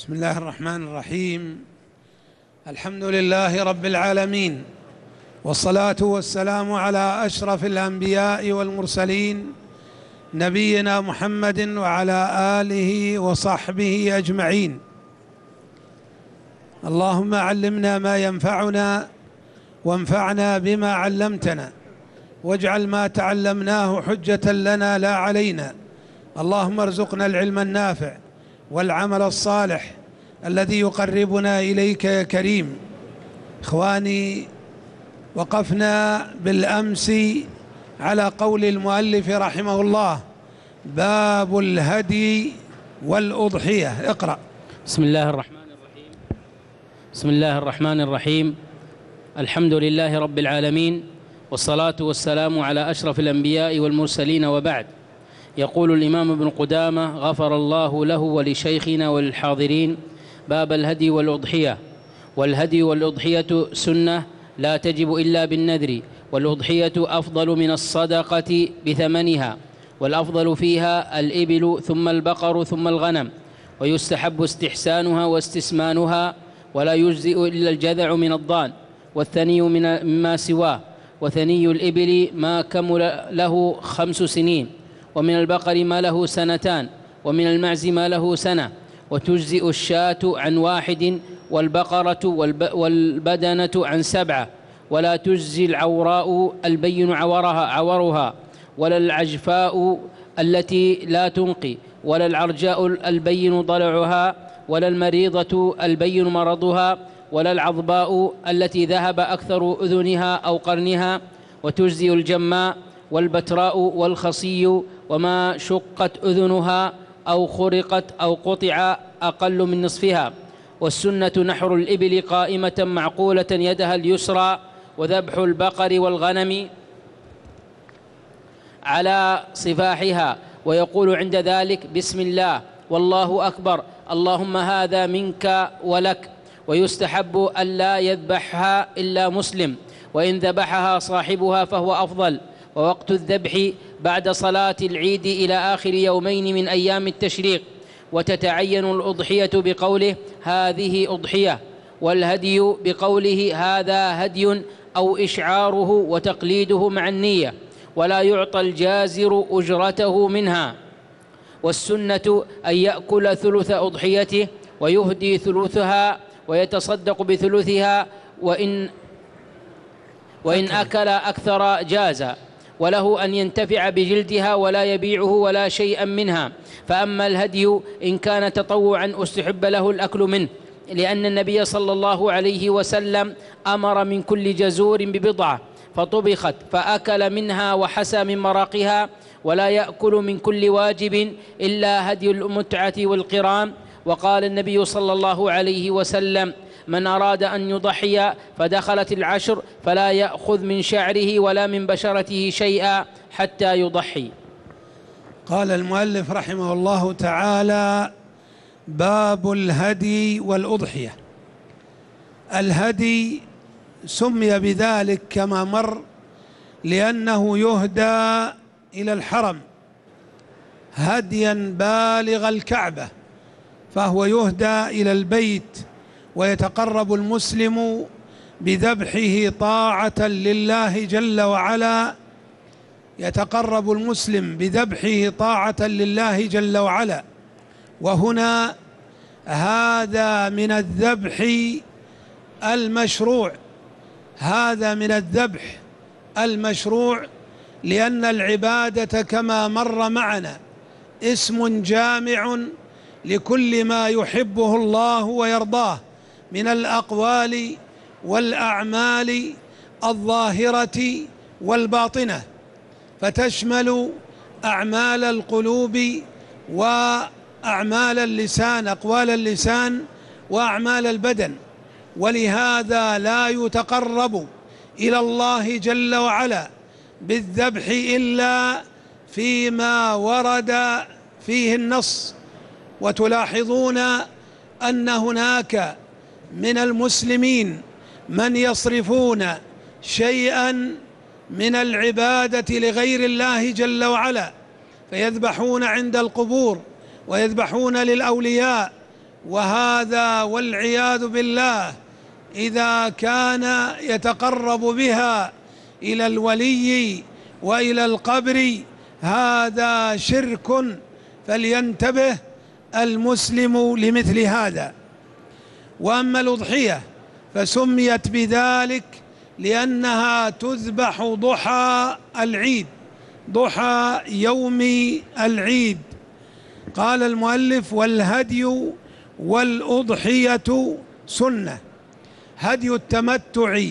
بسم الله الرحمن الرحيم. الحمد لله رب العالمين والصلاة والسلام على أشرف الأنبياء والمرسلين نبينا محمد وعلى آله وصحبه أجمعين. اللهم علمنا ما ينفعنا وانفعنا بما علمتنا واجعل ما تعلمناه حجة لنا لا علينا. اللهم ارزقنا العلم النافع والعمل الصالح الذي يقربنا إليك يا كريم. إخواني وقفنا بالأمس على قول المؤلف رحمه الله باب الهدي والأضحية. اقرأ. بسم الله الرحمن الرحيم. بسم الله الرحمن الرحيم. الحمد لله رب العالمين والصلاة والسلام على أشرف الأنبياء والمرسلين وبعد. يقول الإمام ابن قدامة غفر الله له ولشيخنا وللحاضرين باب الهدي والأضحية. والهدي والأضحية سنة لا تجب إلا بالنذر والأضحية أفضل من الصدقة بثمنها والأفضل فيها الإبل ثم البقر ثم الغنم ويستحب استحسانها واستسمانها ولا يجزئ إلا الجذع من الضان والثني من مما سواه وثني الإبل ما كمل له خمس سنين. ومن البقر ما له سنتان ومن المعز ما له سنة. وتجزئ الشاة عن واحد والبقرة والبدنة عن سبعة. ولا تجزي العوراء البين عورها عورها ولا العجفاء التي لا تنقي. ولا العرجاء البين ضلعها. ولا المريضة البين مرضها. ولا العظباء التي ذهب أكثر أذنها أو قرنها. وتجزي الجماء والبتراء والخصي وما شقت أذنها أو خرقت أو قطع أقل من نصفها. والسنة نحر الإبل قائمة معقولة يدها اليسرى وذبح البقر والغنم على صفاحها. ويقول عند ذلك بسم الله والله أكبر. اللهم هذا منك ولك. ويستحب ألا يذبحها إلا مسلم. وإن ذبحها صاحبها فهو أفضل. ووقت الذبح بعد صلاة العيد إلى آخر يومين من أيام التشريق وتتعين الأضحية بقوله هذه أضحية والهدي بقوله هذا هدي أو إشعاره وتقليده مع النية ولا يعطى الجازر أجرته منها. والسنة أن يأكل ثلث أضحيته ويهدي ثلثها ويتصدق بثلثها وإن وإن أكل. أكثر جاز وله أن ينتفع بجلدها ولا يبيعه ولا شيئا منها. فأما الهدي إن كان تطوعا أستحب له الأكل منه لأن النبي صلى الله عليه وسلم أمر من كل جزور ببضعة فطبخت فأكل منها وحسى من مرقها ولا يأكل من كل واجب إلا هدي المتعة والقران. وقال النبي صلى الله عليه وسلم من أراد أن يضحي فدخلت العشر فلا يأخذ من شعره ولا من بشرته شيئا حتى يضحي. قال المؤلف رحمه الله تعالى باب الهدي والأضحية. الهدي سمي بذلك كما مر لأنه يهدى إلى الحرم هديا بالغ الكعبة فهو يهدى إلى البيت ويتقرب المسلم بذبحه طاعة لله جل وعلا. يتقرب المسلم بذبحه طاعة لله جل وعلا. وهنا هذا من الذبح المشروع. هذا من الذبح المشروع لأن العبادة كما مر معنا اسم جامع لكل ما يحبه الله ويرضاه. من الأقوال والأعمال الظاهرة والباطنة فتشمل أعمال القلوب وأعمال اللسان أقوال اللسان وأعمال البدن. ولهذا لا يتقرب إلى الله جل وعلا بالذبح إلا فيما ورد فيه النص. وتلاحظون أن هناك من المسلمين من يصرفون شيئا من العبادة لغير الله جل وعلا فيذبحون عند القبور ويذبحون للأولياء وهذا والعياذ بالله إذا كان يتقرب بها إلى الولي وإلى القبر هذا شرك فلينتبه المسلم لمثل هذا. وأما الأضحية فسميت بذلك لأنها تذبح ضحى العيد ضحى يوم العيد. قال المؤلف والهدي والأضحية سنة هدي التمتع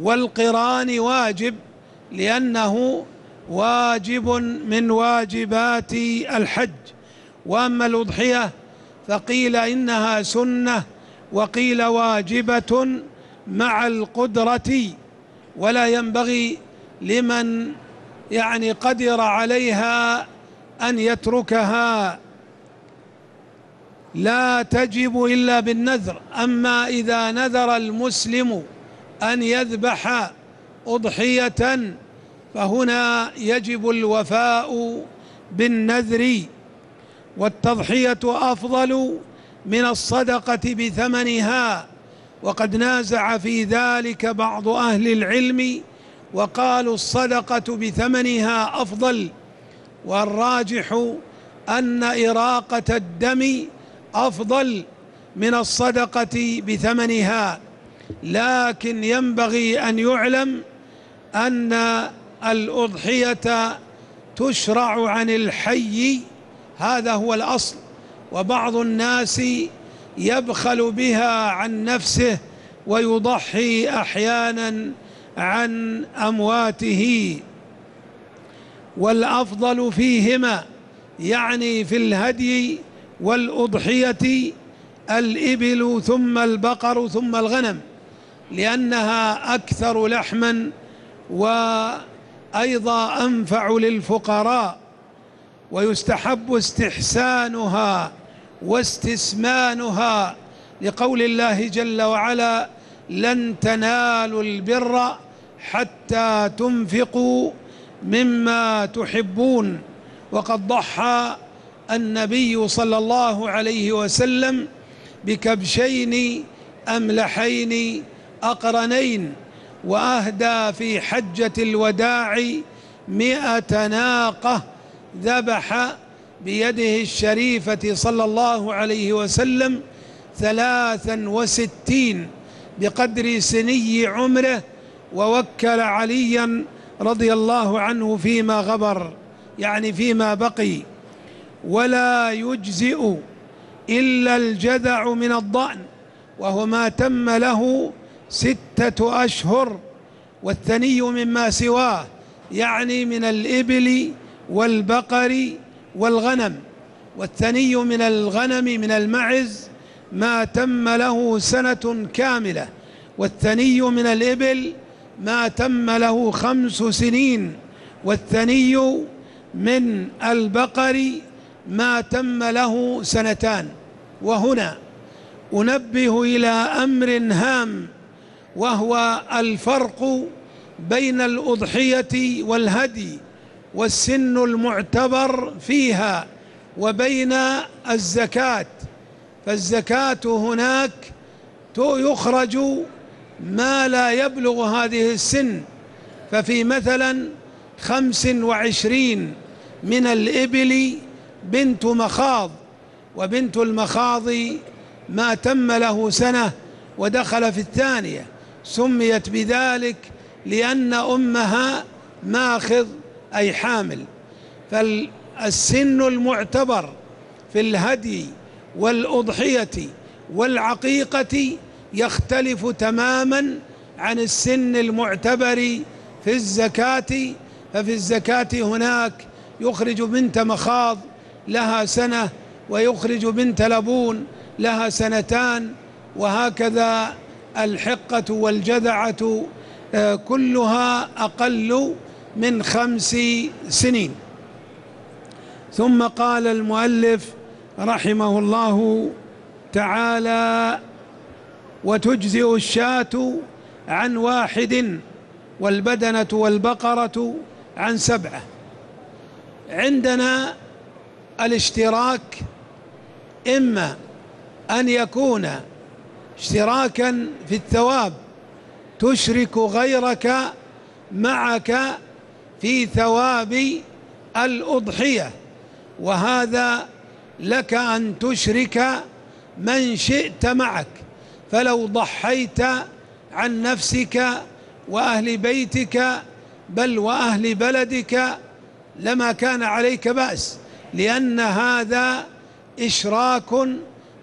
والقران واجب لأنه واجب من واجبات الحج. وأما الأضحية فقيل إنها سنة وقيل واجبة مع القدرة ولا ينبغي لمن يعني قدر عليها أن يتركها. لا تجب إلا بالنذر أما إذا نذر المسلم أن يذبح أضحية فهنا يجب الوفاء بالنذر والتضحية أفضل من الصدقة بثمنها وقد نازع في ذلك بعض أهل العلم وقالوا الصدقة بثمنها أفضل والراجح أن إراقة الدم أفضل من الصدقة بثمنها. لكن ينبغي أن يعلم أن الأضحية تشرع عن الحي هذا هو الأصل. وبعض الناس يبخل بها عن نفسه ويضحي أحيانا عن أمواته. والأفضل فيهما يعني في الهدي والأضحية الإبل ثم البقر ثم الغنم لأنها أكثر لحما وأيضا أنفع للفقراء ويستحب استحسانها واستسمانها لقول الله جل وعلا لن تنالوا البر حتى تنفقوا مما تحبون. وقد ضحى النبي صلى الله عليه وسلم بكبشين أملحين أقرنين وأهدى في حجة الوداع مئة ناقة ذبح بيده الشريفة صلى الله عليه وسلم ثلاثا وستين بقدر سني عمره ووكل عليا رضي الله عنه فيما غبر يعني فيما بقي. ولا يجزئ إلا الجذع من الضأن وهو ما تم له ستة أشهر والثني مما سواه يعني من الإبل والبقر والغنم والثني من الغنم من المعز ما تم له سنة كاملة والثني من الإبل ما تم له خمس سنين والثني من البقر ما تم له سنتان. وهنا أنبه إلى أمر هام وهو الفرق بين الأضحية والهدي. والسن المعتبر فيها وبين الزكاة فالزكاة هناك يخرج ما لا يبلغ هذه السن ففي مثلا خمس وعشرين من الإبل بنت مخاض وبنت المخاض ما تم له سنة ودخل في الثانية سميت بذلك لأن أمها ماخذ أي حامل. فالسن المعتبر في الهدي والأضحية والعقيقة يختلف تماما عن السن المعتبر في الزكاة. ففي الزكاة هناك يخرج بنت مخاض لها سنة ويخرج بنت لبون لها سنتان وهكذا الحقة والجذعة آه، كلها أقل من خمس سنين. ثم قال المؤلف رحمه الله تعالى وتجزئ الشاة عن واحد والبدنة والبقرة عن سبعة. عندنا الاشتراك إما أن يكون اشتراكا في الثواب تشرك غيرك معك في ثواب الأضحية وهذا لك أن تشرك من شئت معك. فلو ضحيت عن نفسك وأهل بيتك بل وأهل بلدك لما كان عليك بأس لأن هذا إشراك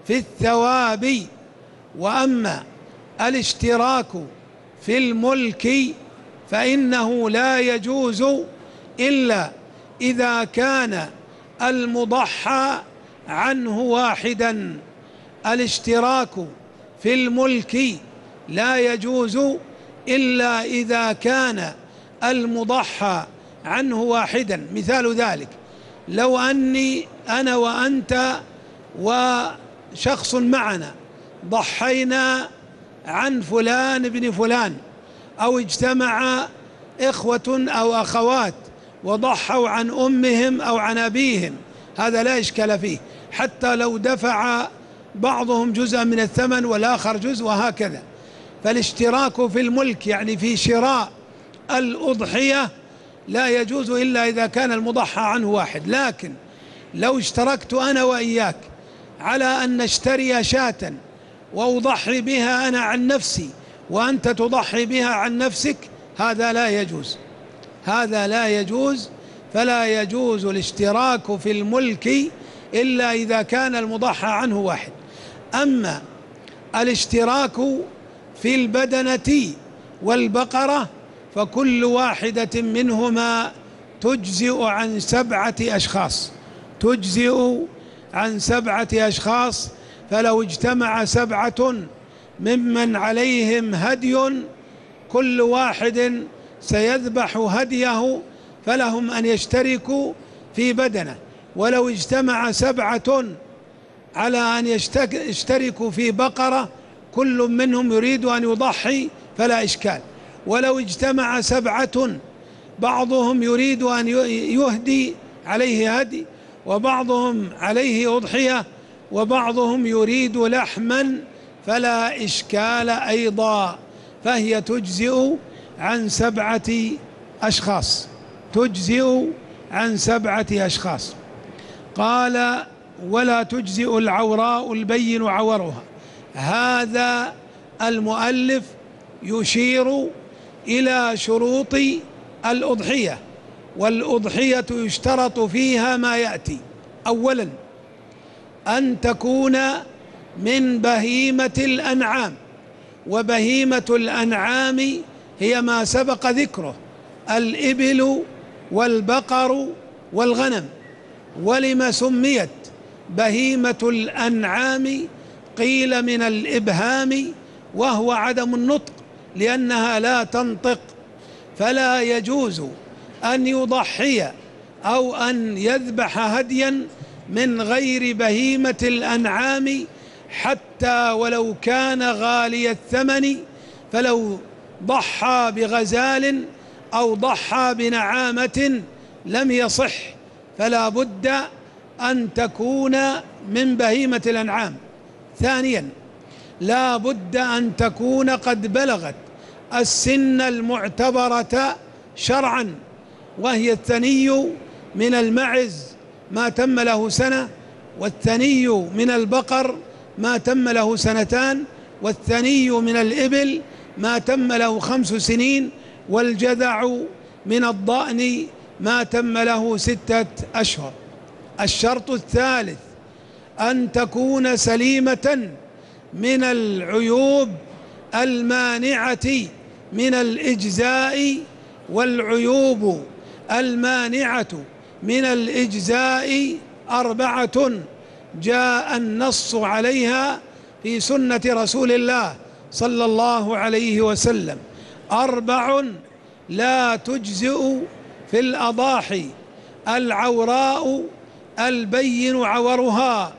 في الثواب. وأما الاشتراك في الملك فإنه لا يجوز إلا إذا كان المضحى عنه واحدا. الاشتراك في الملك لا يجوز إلا إذا كان المضحى عنه واحدا. مثال ذلك لو أني أنا وأنت وشخص معنا ضحينا عن فلان بن فلان أو اجتمع إخوة أو أخوات وضحوا عن أمهم أو عن أبيهم. هذا لا إشكال فيه. حتى لو دفع بعضهم جزءا من الثمن والآخر جزء وهكذا. فالاشتراك في الملك يعني في شراء الأضحية لا يجوز إلا إذا كان المضحى عنه واحد. لكن لو اشتركت أنا وإياك على أن نشتري شاة وأضحي بها أنا عن نفسي وأنت تضحي بها عن نفسك هذا لا يجوز. هذا لا يجوز فلا يجوز الاشتراك في الملك إلا إذا كان المضحى عنه واحد. أما الاشتراك في البدنة والبقرة فكل واحدة منهما تجزئ عن سبعة أشخاص. تجزئ عن سبعة أشخاص فلو اجتمع سبعة ممن عليهم هدي كل واحد سيذبح هديه فلهم أن يشتركوا في بدنه. ولو اجتمع سبعة على أن يشتركوا في بقرة كل منهم يريد أن يضحي فلا إشكال. ولو اجتمع سبعة بعضهم يريد أن يهدي عليه هدي وبعضهم عليه أضحية وبعضهم يريد لحما فلا إشكال أيضا فهي تجزئ عن سبعة أشخاص تجزئ عن سبعة أشخاص. قال ولا تجزئ العوراء البين عورها. هذا المؤلف يشير إلى شروط الأضحية والأضحية يشترط فيها ما يأتي. أولا أن تكون من بهيمة الأنعام. وبهيمة الأنعام هي ما سبق ذكره الإبل والبقر والغنم. ولما سميت بهيمة الأنعام قيل من الإبهام وهو عدم النطق لأنها لا تنطق. فلا يجوز أن يضحي أو أن يذبح هديا من غير بهيمة الأنعام حتى ولو كان غالي الثمن فلو ضحى بغزال أو ضحى بنعامة لم يصح فلا بد أن تكون من بهيمة الأنعام. ثانيا لا بد أن تكون قد بلغت السن المعتبرة شرعا وهي الثني من المعز ما تم له سنة والثني من البقر ما تم له سنتان والثني من الإبل ما تم له خمس سنين والجذع من الضأن ما تم له ستة أشهر. الشرط الثالث أن تكون سليمة من العيوب المانعة من الإجزاء والعيوب المانعة من الإجزاء أربعة جاء النص عليها في سنة رسول الله صلى الله عليه وسلم. أربع لا تجزئ في الأضاحي العوراء البين عورها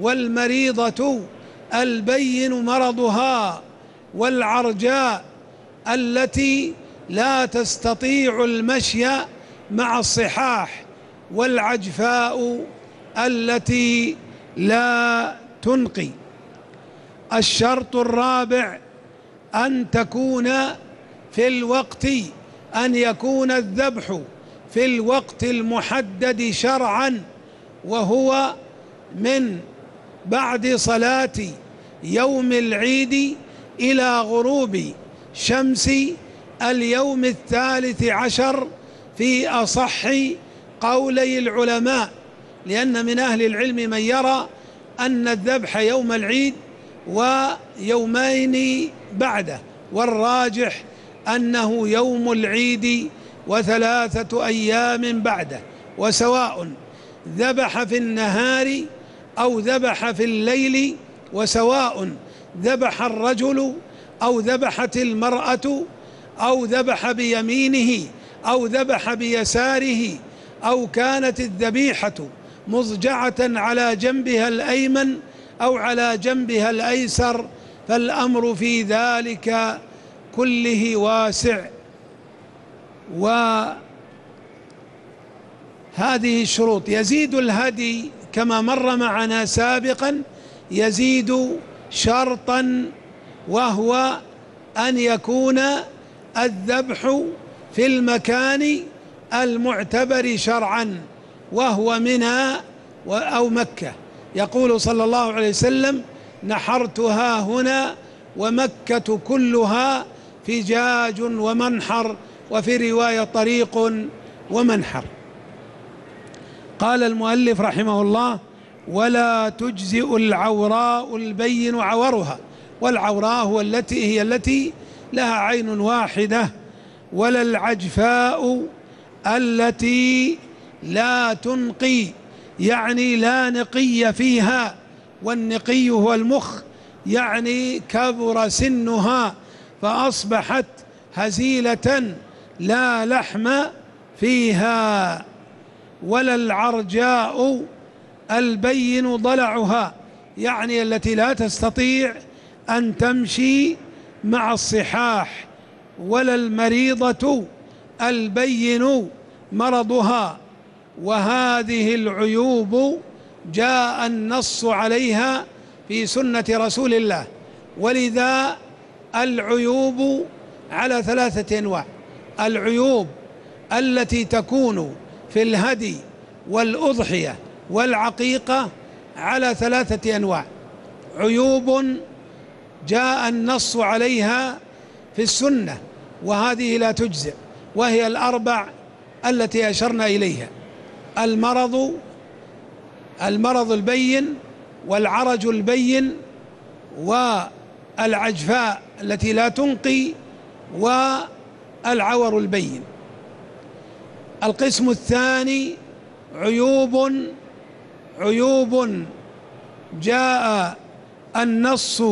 والمريضة البين مرضها والعرجاء التي لا تستطيع المشي مع الصحاح والعجفاء التي لا تنقي. الشرط الرابع أن تكون في الوقت أن يكون الذبح في الوقت المحدد شرعا وهو من بعد صلاة يوم العيد إلى غروب شمس اليوم الثالث عشر في أصح قولي العلماء. لأن من أهل العلم من يرى أن الذبح يوم العيد ويومين بعده والراجح أنه يوم العيد وثلاثة أيام بعده وسواء ذبح في النهار أو ذبح في الليل وسواء ذبح الرجل أو ذبحت المرأة أو ذبح بيمينه أو ذبح بيساره أو كانت الذبيحة. مضجعة على جنبها الأيمن أو على جنبها الأيسر فالأمر في ذلك كله واسع. وهذه الشروط. يزيد الهدي كما مر معنا سابقا يزيد شرطا وهو أن يكون الذبح في المكان المعتبر شرعا. وهو منى أو مكة. يقول صلى الله عليه وسلم نحرتها هنا ومكة كلها فجاج ومنحر وفي رواية طريق ومنحر. قال المؤلف رحمه الله ولا تجزئ العوراء البين عورها. والعوراء هو التي هي التي لها عين واحدة ولا العجفاء التي لا تنقي يعني لا نقي فيها والنقي هو المخ يعني كبر سنها فأصبحت هزيلة لا لحم فيها ولا العرجاء البين ضلعها يعني التي لا تستطيع أن تمشي مع الصحاح ولا المريضة البين مرضها. وهذه العيوب جاء النص عليها في سنة رسول الله. ولذا العيوب على ثلاثة أنواع. العيوب التي تكون في الهدي والأضحية والعقيقة على ثلاثة أنواع. عيوب جاء النص عليها في السنة وهذه لا تجزئ وهي الأربع التي أشرنا إليها. المرض المرض البين والعرج البين والعجفاء التي لا تنقي والعور البين. القسم الثاني عيوب عيوب جاء النص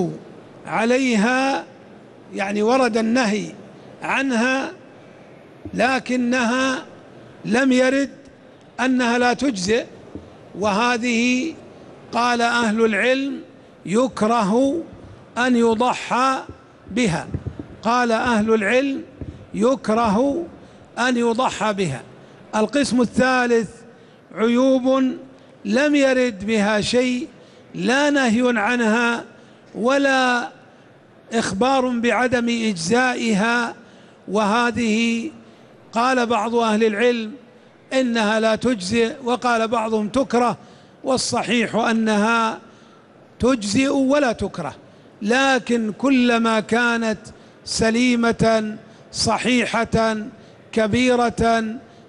عليها يعني ورد النهي عنها لكنها لم يرد أنها لا تجزئ وهذه قال أهل العلم يكره أن يضحى بها. قال أهل العلم يكره أن يضحى بها. القسم الثالث عيوب لم يرد بها شيء لا نهي عنها ولا إخبار بعدم إجزائها. وهذه قال بعض أهل العلم إنها لا تجزئ وقال بعضهم تكره والصحيح أنها تجزئ ولا تكره. لكن كلما كانت سليمة صحيحة كبيرة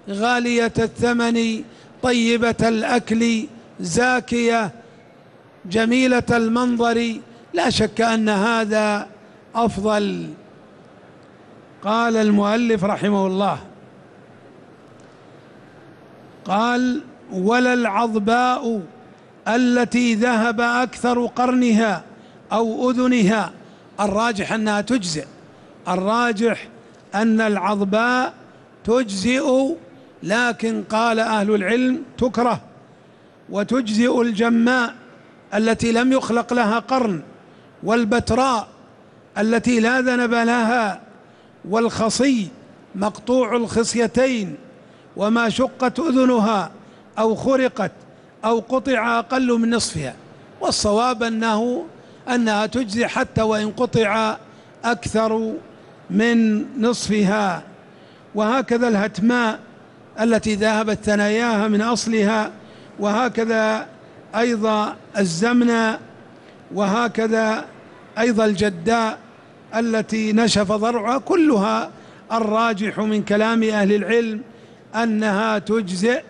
غالية الثمن طيبة الأكل زاكية جميلة المنظر لا شك أن هذا أفضل. قال المؤلف رحمه الله قال ولا العظباء التي ذهب أكثر قرنها أو أذنها. الراجح أنها تجزئ. الراجح أن العظباء تجزئ لكن قال أهل العلم تكره. وتجزئ الجماء التي لم يخلق لها قرن والبتراء التي لا ذنب لها والخصي مقطوع الخصيتين. وما شقت أذنها أو خرقت أو قطع أقل من نصفها. والصواب أنه أنها تجزي حتى وإن قطع أكثر من نصفها. وهكذا الهتماء التي ذهبت ثناياها من أصلها وهكذا أيضا الزمنة وهكذا أيضا الجداء التي نشف ضرعها كلها الراجح من كلام أهل العلم أنها تجزئ.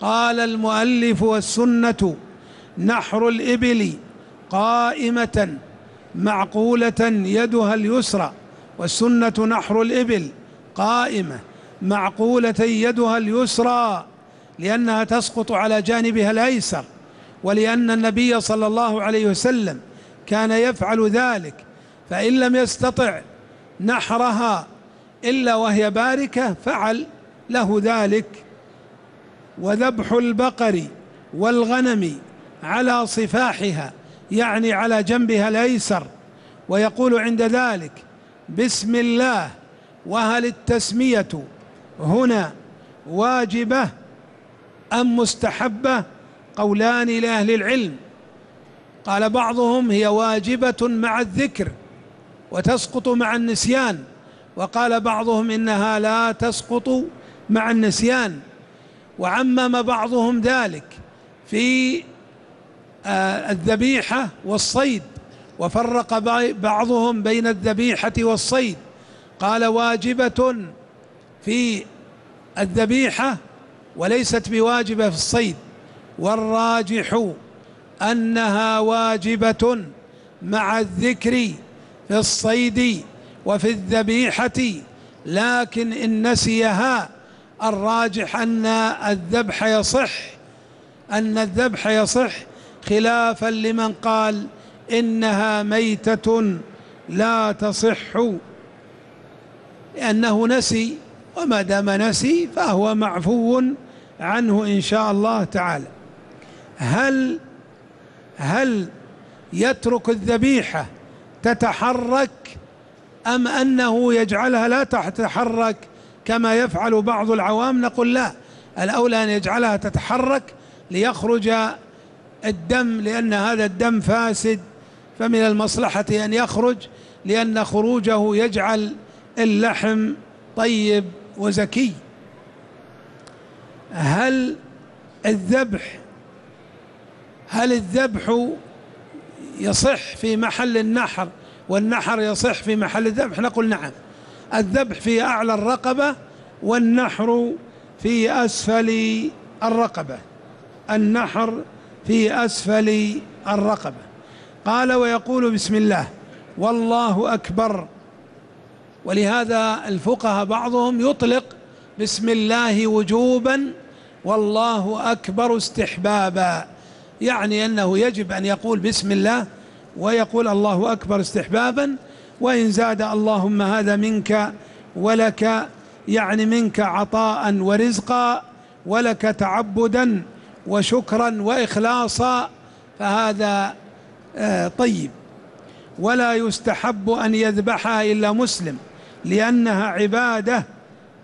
قال المؤلف والسنة نحر الإبل قائمة معقولة يدها اليسرى والسنة نحر الإبل قائمة معقولة يدها اليسرى لأنها تسقط على جانبها الأيسر ولأن النبي صلى الله عليه وسلم كان يفعل ذلك فإن لم يستطع نحرها إلا وهي باركة فعل له ذلك وذبح البقر والغنم على صفاحها يعني على جنبها الأيسر ويقول عند ذلك بسم الله وهل التسمية هنا واجبة أم مستحبة؟ قولان لأهل العلم. قال بعضهم هي واجبة مع الذكر وتسقط مع النسيان وقال بعضهم إنها لا تسقط مع النسيان وعمم بعضهم ذلك في آه، الذبيحة والصيد وفرق بعضهم بين الذبيحة والصيد. قال واجبة في الذبيحة وليست بواجبة في الصيد. والراجح أنها واجبة مع الذكر في الصيد وفي الذبيحة لكن إن نسيها الراجح أن الذبح يصح أن الذبح يصح خلافا لمن قال إنها ميتة لا تصح. لأنه نسي وما دام نسي فهو معفو عنه إن شاء الله تعالى. هل هل يترك الذبيحة تتحرك أم أنه يجعلها لا تتحرك؟ كما يفعل بعض العوام نقول لا الأولى أن يجعلها تتحرك ليخرج الدم لأن هذا الدم فاسد فمن المصلحة أن يخرج لأن خروجه يجعل اللحم طيب وزكي. هل الذبح هل الذبح يصح في محل النحر والنحر يصح في محل الذبح؟ نقول نعم. الذبح في أعلى الرقبة والنحر في أسفل الرقبة. النحر في أسفل الرقبة. قال ويقول بسم الله والله أكبر. ولهذا الفقهاء بعضهم يطلق بسم الله وجوبا والله أكبر استحبابا. يعني أنه يجب أن يقول بسم الله ويقول الله أكبر استحبابا. وإن زاد اللهم هذا منك ولك يعني منك عطاء ورزقا ولك تعبدا وشكرا واخلاصا فهذا آه، طيب. ولا يستحب أن يذبحها إلا مسلم لأنها عبادة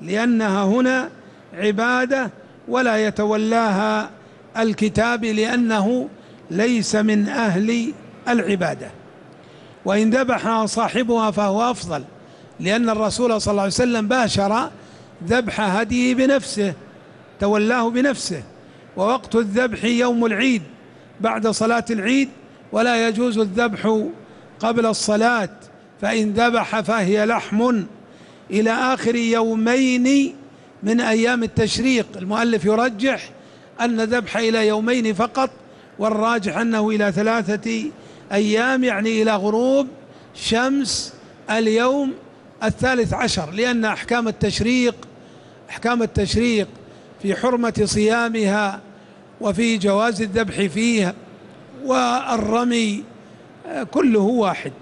لأنها هنا عبادة ولا يتولاها الكتاب لأنه ليس من أهل العبادة. وإن ذبحها صاحبها فهو أفضل لأن الرسول صلى الله عليه وسلم باشر ذبح هديه بنفسه تولاه بنفسه. ووقت الذبح يوم العيد بعد صلاة العيد ولا يجوز الذبح قبل الصلاة فإن ذبح فهي لحم. إلى آخر يومين من أيام التشريق المؤلف يرجح أن ذبح إلى يومين فقط والراجح أنه إلى ثلاثة أيام يعني إلى غروب شمس اليوم الثالث عشر لأن أحكام التشريق أحكام التشريق في حرمة صيامها وفي جواز الذبح فيها والرمي كله واحد.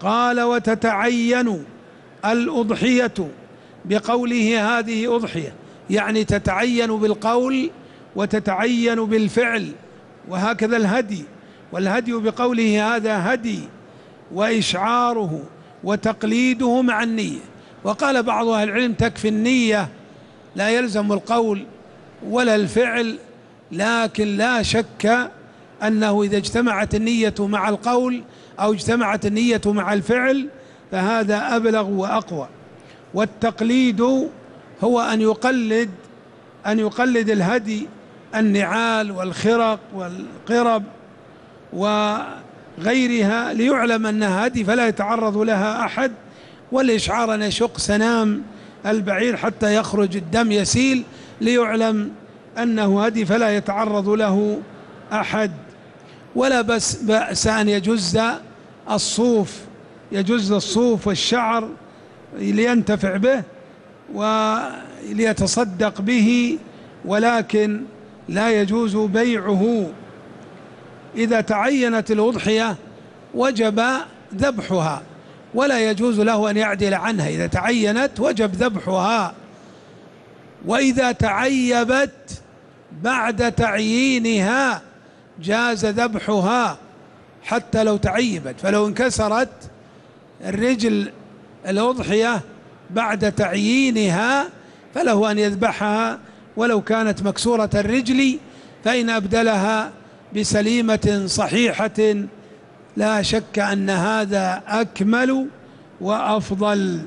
قال وتتعين الأضحية بقوله هذه أضحية. يعني تتعين بالقول وتتعين بالفعل وهكذا الهدي. والهدي بقوله هذا هدي وإشعاره وتقليده مع النية وقال بعض أهل العلم تكفي النية لا يلزم القول ولا الفعل لكن لا شك أنه إذا اجتمعت النية مع القول أو اجتمعت النية مع الفعل فهذا أبلغ وأقوى. والتقليد هو أن يقلد أن يقلد الهدي النعال والخرق والقرب. وغيرها ليعلم أنها هدي فلا يتعرض لها أحد والإشعار أن يشق سنام البعير حتى يخرج الدم يسيل ليعلم أنه هدي فلا يتعرض له أحد. ولا بس بأس أن يجز الصوف يجز الصوف والشعر لينتفع به وليتصدق به ولكن لا يجوز بيعه. إذا تعينت الأضحية وجب ذبحها ولا يجوز له أن يعدل عنها. إذا تعينت وجب ذبحها. وإذا تعيبت بعد تعيينها جاز ذبحها حتى لو تعيبت. فلو انكسرت الرجل الأضحية بعد تعيينها فله أن يذبحها. ولو كانت مكسورة الرجل فإن أبدلها بسليمة صحيحة لا شك أن هذا أكمل وأفضل.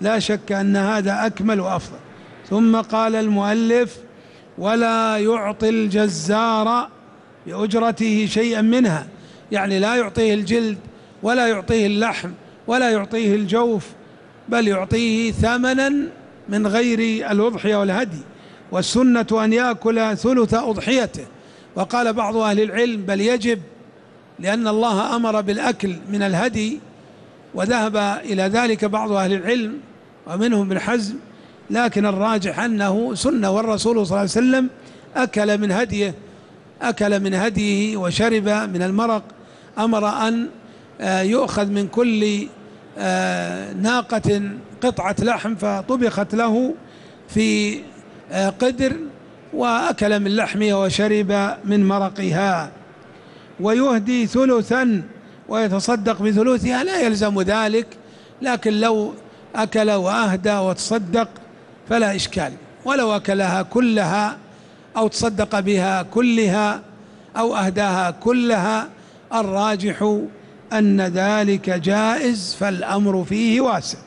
لا شك أن هذا أكمل وأفضل. ثم قال المؤلف ولا يعطي الجزار بأجرته شيئا منها. يعني لا يعطيه الجلد ولا يعطيه اللحم ولا يعطيه الجوف بل يعطيه ثمنا من غير الأضحية والهدي. والسنة أن يأكل ثلث أضحيته. وقال بعض أهل العلم بل يجب لأن الله أمر بالأكل من الهدي وذهب إلى ذلك بعض أهل العلم ومنهم ابن حزم لكن الراجح أنه سنة والرسول صلى الله عليه وسلم أكل من هديه أكل من هديه وشرب من المرق أمر أن آه، يؤخذ من كل آه، ناقة قطعة لحم فطبخت له في آه، قدر وأكل من لحمها وشرب من مرقها ويهدي ثلثا ويتصدق بثلثها. لا يلزم ذلك لكن لو أكل وأهدى وتصدق فلا إشكال. ولو أكلها كلها أو تصدق بها كلها أو أهداها كلها الراجح أن ذلك جائز فالأمر فيه واسع.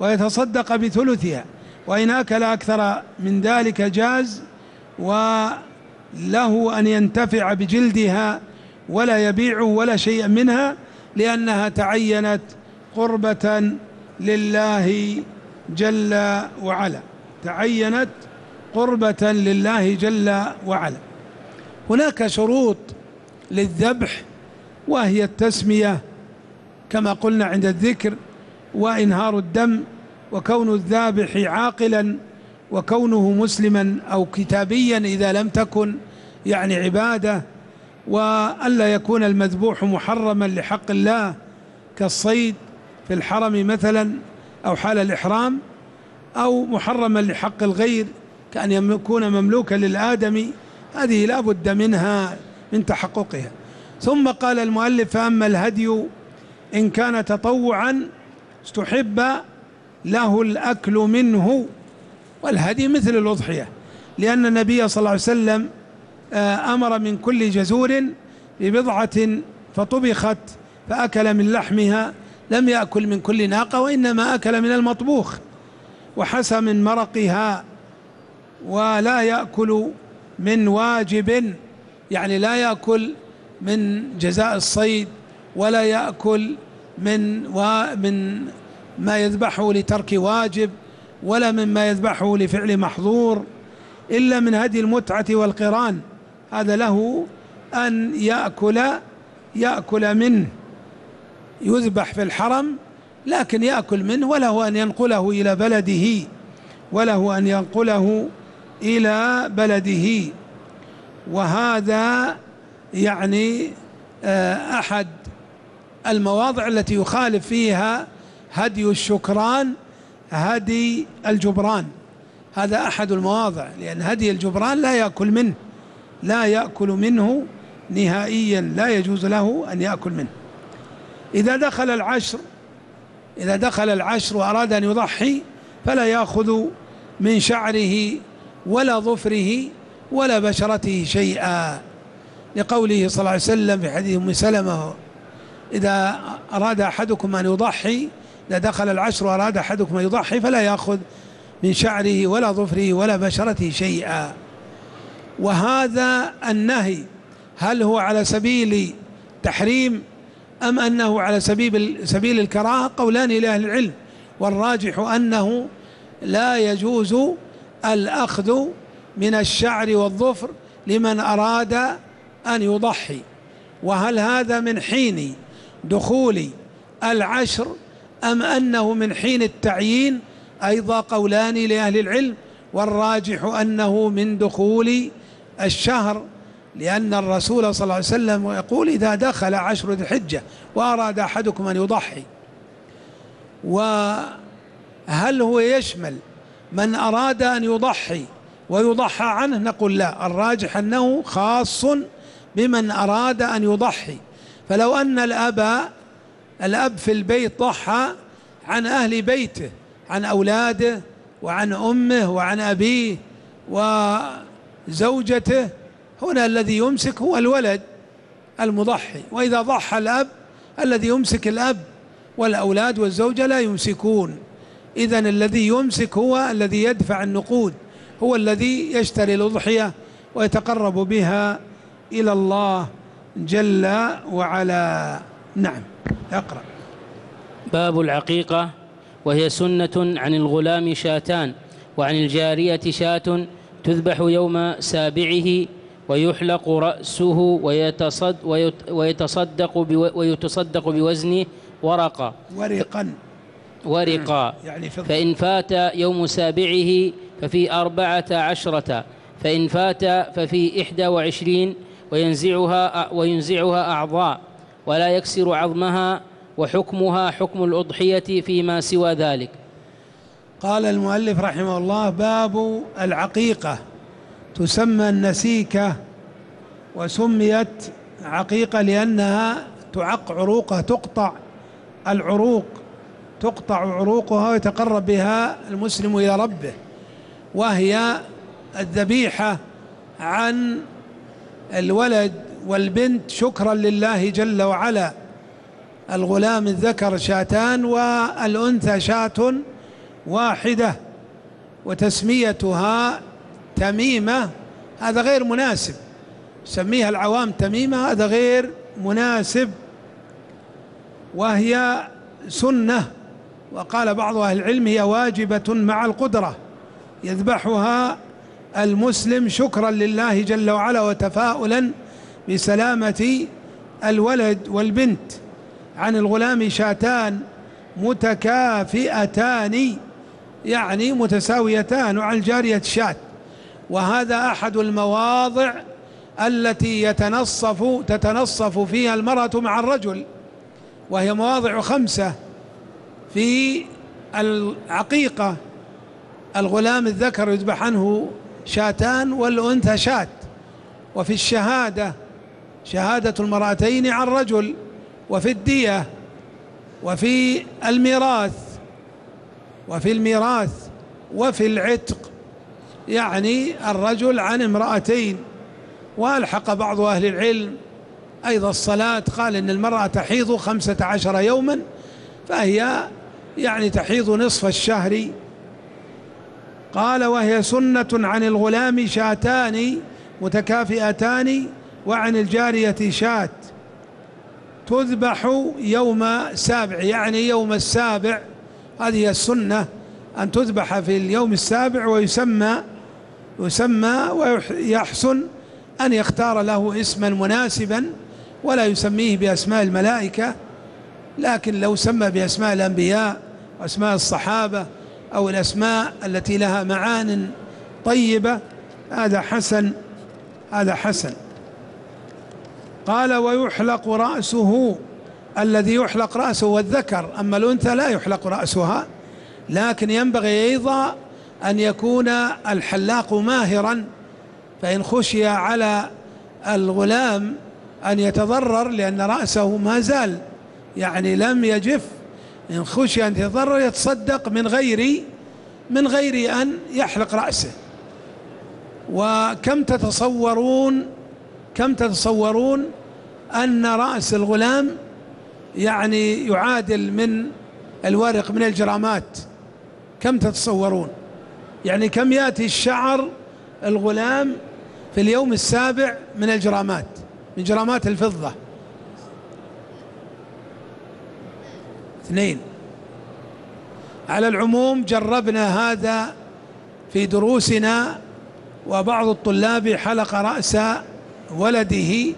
ويتصدق بثلثها وإن أكل أكثر من ذلك جاز وله أن ينتفع بجلدها ولا يبيع ولا شيء منها لأنها تعينت قربة لله جل وعلا. تعينت قربة لله جل وعلا. هناك شروط للذبح وهي التسمية كما قلنا عند الذكر وإنهار الدم وكون الذابح عاقلا وكونه مسلما أو كتابيا إذا لم تكن يعني عبادة وألا يكون المذبوح محرما لحق الله كالصيد في الحرم مثلا أو حال الإحرام أو محرما لحق الغير كأن يكون مملوكا للآدمي هذه لا بد منها من تحققها. ثم قال المؤلف فأما الهدي إن كان تطوعا استحب له الأكل منه والهدي مثل الأضحية لأن النبي صلى الله عليه وسلم آه، أمر من كل جزور ببضعة فطبخت فأكل من لحمها لم يأكل من كل ناقة وإنما أكل من المطبوخ وحسى من مرقها ولا يأكل من واجب يعني لا يأكل من جزاء الصيد ولا يأكل من من ما يذبحه لترك واجب. ولا مما يذبحه لفعل محظور إلا من هدي المتعة والقران. هذا له أن يأكل يأكل منه. يذبح في الحرم لكن يأكل منه وله أن ينقله إلى بلده وله أن ينقله إلى بلده. وهذا يعني آه، أحد المواضع التي يخالف فيها هدي الشكران هدي الجبران. هذا أحد المواضع لأن هدي الجبران لا يأكل منه لا يأكل منه نهائيا لا يجوز له أن يأكل منه. إذا دخل العشر إذا دخل العشر وأراد أن يضحي فلا يأخذ من شعره ولا ظفره ولا بشرته شيئا. لقوله صلى الله عليه وسلم في حديث أم سلمة إذا أراد أحدكم أن يضحي إذا دخل العشر واراد أحدكم أن يضحي فلا يأخذ من شعره ولا ظفره ولا بشرته شيئا. وهذا النهي هل هو على سبيل تحريم أم أنه على سبيل سبيل الكراهة؟ قولان لأهل العلم. والراجح أنه لا يجوز الأخذ من الشعر والظفر لمن أراد أن يضحي. وهل هذا من حين دخول العشر أم أنه من حين التعيين أيضا قولان لأهل العلم والراجح أنه من دخول الشهر لأن الرسول صلى الله عليه وسلم يقول إذا دخل عشر ذي الحجة وأراد أحدكم أن يضحي وهل هو يشمل من أراد أن يضحي ويضحى عنه؟ نقول لا الراجح أنه خاص بمن أراد أن يضحي. فلو أن الأب الأب في البيت ضحى عن أهل بيته عن أولاده وعن أمه وعن أبيه وزوجته. هنا الذي يمسك هو الولد المضحي وإذا ضحى الأب الذي يمسك الأب والأولاد والزوجة لا يمسكون. إذا الذي يمسك هو الذي يدفع النقود هو الذي يشتري الأضحية ويتقرب بها إلى الله جل وعلا. نعم اقرأ. باب العقيقة وهي سنة عن الغلام شاتان وعن الجارية شاة تذبح يوم سابعه ويحلق رأسه ويتصد ويتصدق ويتصدق بوزنه ورقا. ورقا ورقا يعني فإن فات يوم سابعه ففي أربعة عشرة فإن فات ففي إحدى وعشرين وينزعها وينزعها أعضاء. ولا يكسر عظمها وحكمها حكم الأضحية فيما سوى ذلك. قال المؤلف رحمه الله باب العقيقة. تسمى النسيكة وسميت عقيقة لأنها تعق عروقها تقطع العروق تقطع عروقها ويتقرب بها المسلم إلى ربه. وهي الذبيحة عن الولد والبنت شكرا لله جل وعلا. الغلام الذكر شاتان والأنثى شاة واحدة وتسميتها تميمة. هذا غير مناسب. سميها العوام تميمة هذا غير مناسب. وهي سنة. وقال بعض أهل العلم هي واجبة مع القدرة. يذبحها المسلم شكرا لله جل وعلا وتفاؤلا بسلامة الولد والبنت. عن الغلام شاتان متكافئتان يعني متساويتان وعن الجارية شات. وهذا أحد المواضع التي يتنصف تتنصف فيها المرأة مع الرجل وهي مواضع خمسة في العقيقة. الغلام الذكر يذبح عنه شاتان والأنثى شات. وفي الشهادة شهادة المرأتين عن رجل وفي الدية وفي الميراث وفي الميراث وفي العتق يعني الرجل عن امرأتين. وألحق بعض أهل العلم أيضا الصلاة قال إن المرأة تحيض خمسة عشر يوما فهي يعني تحيض نصف الشهر. قال وهي سنة عن الغلام شاتان متكافئتان وعن الجارية شات تذبح يوم سابع يعني يوم السابع. هذه السنة أن تذبح في اليوم السابع ويسمى يسمى ويحسن أن يختار له اسما مناسبا ولا يسميه بأسماء الملائكة لكن لو سمى بأسماء الأنبياء وأسماء الصحابة أو الأسماء التي لها معان طيبة هذا حسن هذا حسن. قال ويحلق رأسه الذي يحلق رأسه والذكر أما الأنثى لا يحلق رأسها لكن ينبغي أيضا أن يكون الحلاق ماهرا فإن خشي على الغلام أن يتضرر لأن رأسه ما زال يعني لم يجف إن خشي أن يتضرر يتصدق من غير من غير أن يحلق رأسه. وكم تتصورون كم تتصورون أن رأس الغلام يعني يعادل من الورق من الجرامات. كم تتصورون؟ يعني كم يأتي الشعر الغلام في اليوم السابع من الجرامات من جرامات الفضة؟ اثنين. على العموم جربنا هذا في دروسنا وبعض الطلاب حلق رأس ولده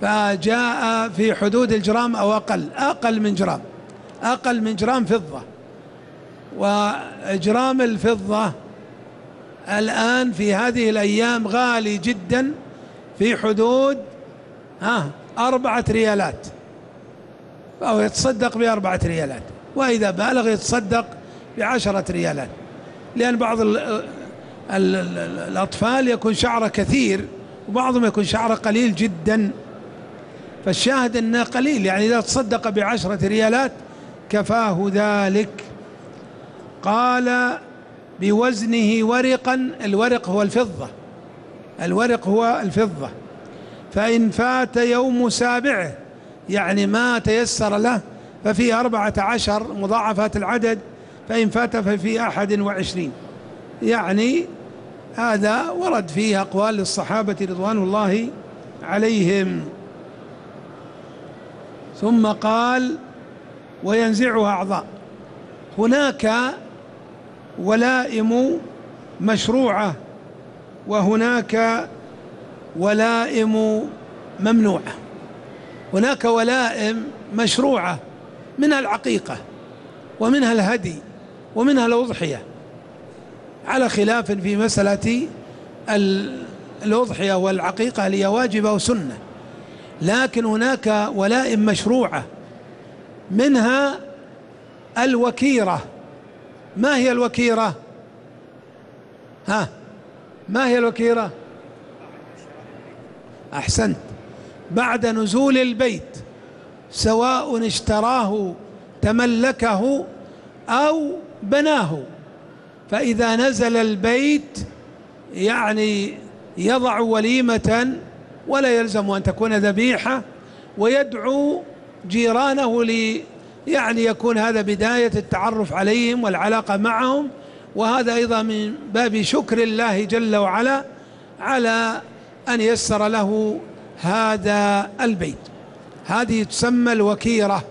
فجاء في حدود الجرام أو أقل أقل من جرام أقل من جرام فضة. وجرام الفضة الآن في هذه الأيام غالي جدا في حدود ها أربعة ريالات. أو يتصدق بأربعة ريالات. وإذا بالغ يتصدق بعشرة ريالات. لأن بعض ال ال ال الأطفال يكون شعره كثير وبعضهم يكون شعره قليل جدا. فالشاهد أنه قليل يعني إذا تصدق بعشرة ريالات كفاه ذلك. قال بوزنه ورقا الورق هو الفضة الورق هو الفضة. فإن فات يوم سابعه يعني ما تيسر له ففي أربعة عشر مضاعفات العدد فإن فات ففي أحد وعشرين. يعني هذا ورد فيه أقوال للصحابة رضوان الله عليهم. ثم قال وينزعها أعضاء. هناك ولائم مشروعة وهناك ولائم ممنوعة. هناك ولائم مشروعة منها العقيقة ومنها الهدي ومنها الأضحية. على خلاف في مسألة الأضحية والعقيقة هي واجبة وسنة. لكن هناك ولائم مشروعة منها الوكيرة. ما هي الوكيرة؟ ها ما هي الوكيرة؟ أحسنت. بعد نزول البيت سواء اشتراه تملكه أو بناه. فإذا نزل البيت يعني يضع وليمة ولا يلزم أن تكون ذبيحة ويدعو جيرانه لي يعني يكون هذا بداية التعرف عليهم والعلاقة معهم وهذا أيضا من باب شكر الله جل وعلا على أن يسر له هذا البيت. هذه تسمى الوكيرة.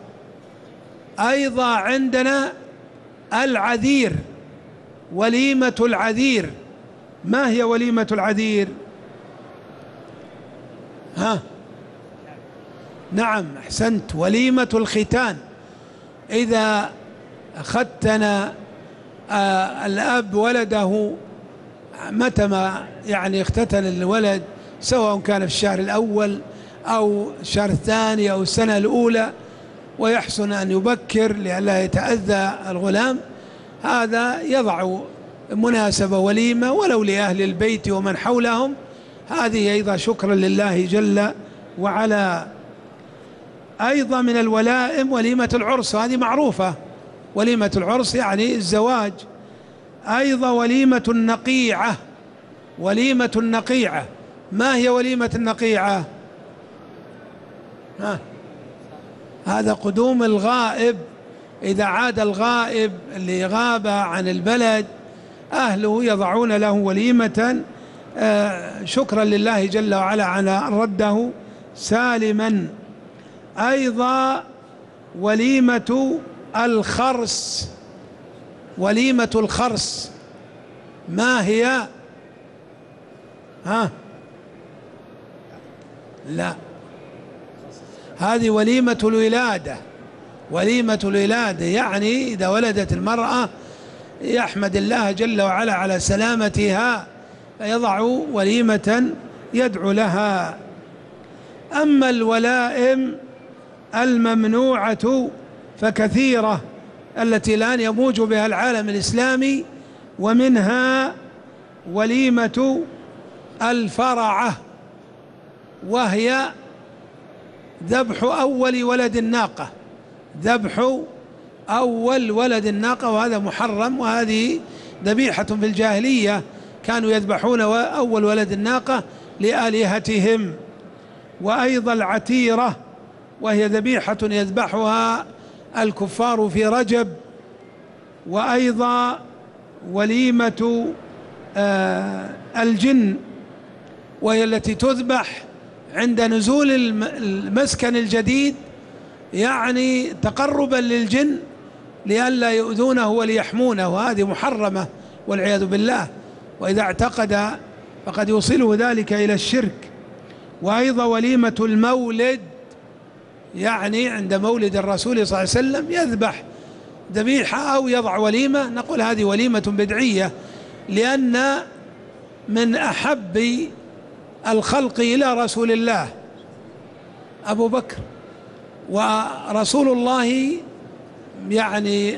أيضا عندنا العذير وليمة العذير. ما هي وليمة العذير؟ ها؟ نعم أحسنت. وليمة الختان. إذا ختن آه الأب ولده متى ما يعني اختتن الولد سواء كان في الشهر الأول أو الشهر الثاني أو السنة الأولى ويحسن أن يبكر لئلا يتأذى الغلام هذا يضع مناسبة وليمة ولو لأهل البيت ومن حولهم هذه أيضا شكرا لله جل وعلا. أيضا من الولائم وليمة العرس هذه معروفة. وليمة العرس يعني الزواج. أيضا وليمة النقيعة. وليمة النقيعة. ما هي وليمة النقيعة؟ ها؟ هذا قدوم الغائب. إذا عاد الغائب اللي غاب عن البلد أهله يضعون له وليمة شكرا لله جل وعلا على رده سالما. أيضا وليمة الخرس. وليمة الخرس. ما هي؟ ها؟ لا. هذه وليمة الولادة. وليمة الولادة يعني إذا ولدت المرأة يحمد الله جل وعلا على سلامتها. فيضع وليمة يدعو لها. أما الولائم الممنوعة فكثيرة التي الآن يموج بها العالم الإسلامي ومنها وليمة الفرعة وهي ذبح أول ولد الناقة ذبح أول ولد الناقة وهذا محرم وهذه ذبيحة في الجاهلية. كانوا يذبحون أول ولد الناقة لآلهتهم وأيضا العتيرة وهي ذبيحة يذبحها الكفار في رجب وأيضا وليمة آه، الجن وهي التي تذبح عند نزول المسكن الجديد يعني تقربا للجن لئلا يؤذونه وليحمونه وهذه محرمة والعياذ بالله. وإذا اعتقد فقد يوصله ذلك إلى الشرك. وأيضا وليمة المولد يعني عند مولد الرسول صلى الله عليه وسلم يذبح ذبيحة أو يضع وليمة. نقول هذه وليمة بدعية لأن من أحب الخلق إلى رسول الله أبو بكر. ورسول الله يعني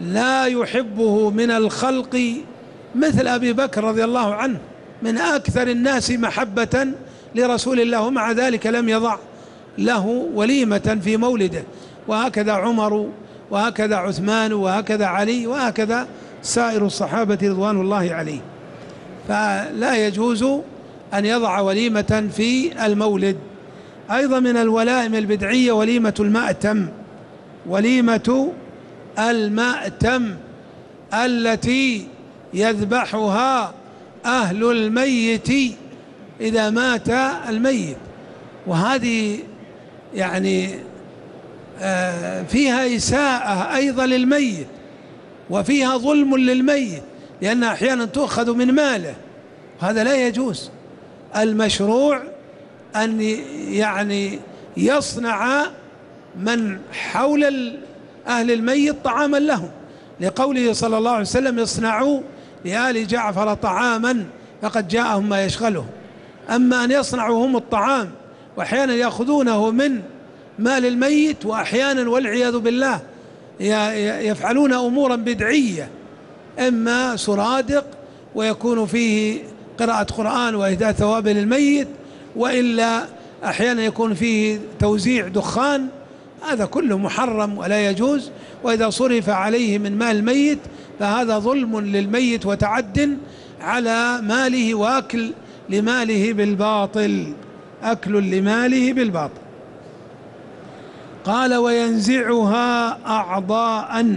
لا يحبه من الخلق مثل أبي بكر رضي الله عنه من أكثر الناس محبة لرسول الله ومع ذلك لم يضع له وليمة في مولده. وهكذا عمر وهكذا عثمان وهكذا علي وهكذا سائر الصحابة رضوان الله عليه فلا يجوز أن يضع وليمة في المولد. أيضا من الولائم البدعية وليمة المأتم. وليمة المأتم التي يذبحها أهل الميت إذا مات الميت. وهذه يعني آه، فيها إساءة أيضا للميت وفيها ظلم للميت لأنها أحيانا تؤخذ من ماله. هذا لا يجوز. المشروع أن يعني يصنع من حول أهل الميت طعاما لهم. لقوله صلى الله عليه وسلم اصنعوا لآل جعفر طعاما فقد جاءهم ما يشغلهم أما أن يصنعوا هم الطعام وأحيانا يأخذونه من مال الميت وأحيانا والعياذ بالله يفعلون أمورا بدعية. إما سرادق ويكون فيه قراءة قرآن وإهداء ثواب للميت وإلا أحيانا يكون فيه توزيع دخان هذا كله محرم ولا يجوز. وإذا صرف عليه من مال الميت فهذا ظلم للميت وتعد على ماله وأكل لماله بالباطل أكل لماله بالباطل. قال وينزعها أعضاء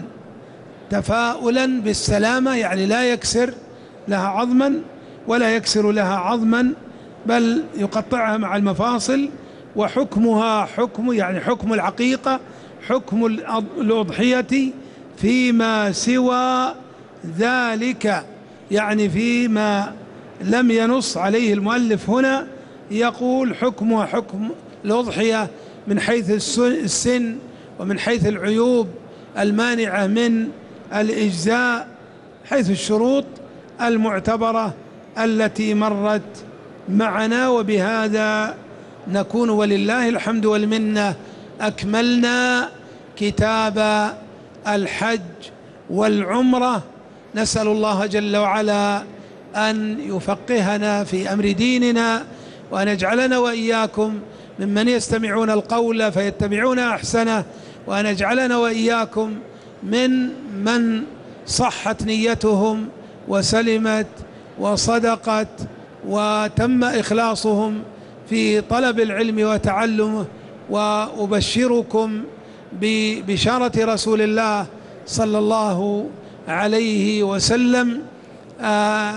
تفاؤلا بالسلامة يعني لا يكسر لها عظما ولا يكسر لها عظما بل يقطعها مع المفاصل. وحكمها حكم يعني حكم العقيقة حكم الأضحية فيما سوى ذلك. يعني فيما لم ينص عليه المؤلف هنا يقول حكمها حكم الأضحية من حيث السن ومن حيث العيوب المانعة من الإجزاء حيث الشروط المعتبرة التي مرت معنا. وبهذا نكون ولله الحمد والمنة. أكملنا كتاب الحج والعمرة نسأل الله جل وعلا أن يفقهنا في أمر ديننا وأن يجعلنا وإياكم ممن يستمعون القول فيتبعون أحسنه وأن يجعلنا وإياكم من من صحت نيتهم وسلمت وصدقت وتم إخلاصهم في طلب العلم وتعلمه وأبشركم ببشارة رسول الله صلى الله عليه وسلم آه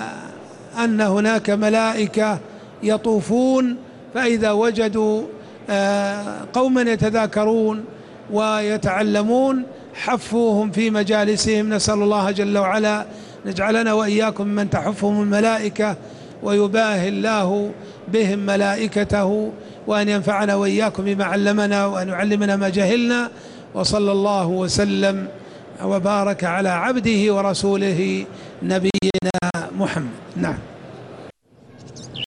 أن هناك ملائكة يطوفون فإذا وجدوا آه قوما يتذاكرون ويتعلمون حفوهم في مجالسهم. نسأل الله جل وعلا نجعلنا وإياكم من تحفهم الملائكة ويباهي الله بهم ملائكته وأن ينفعنا وإياكم بما علمنا وأن يعلمنا ما جهلنا وصلى الله وسلم وبارك على عبده ورسوله نبينا محمد. نعم.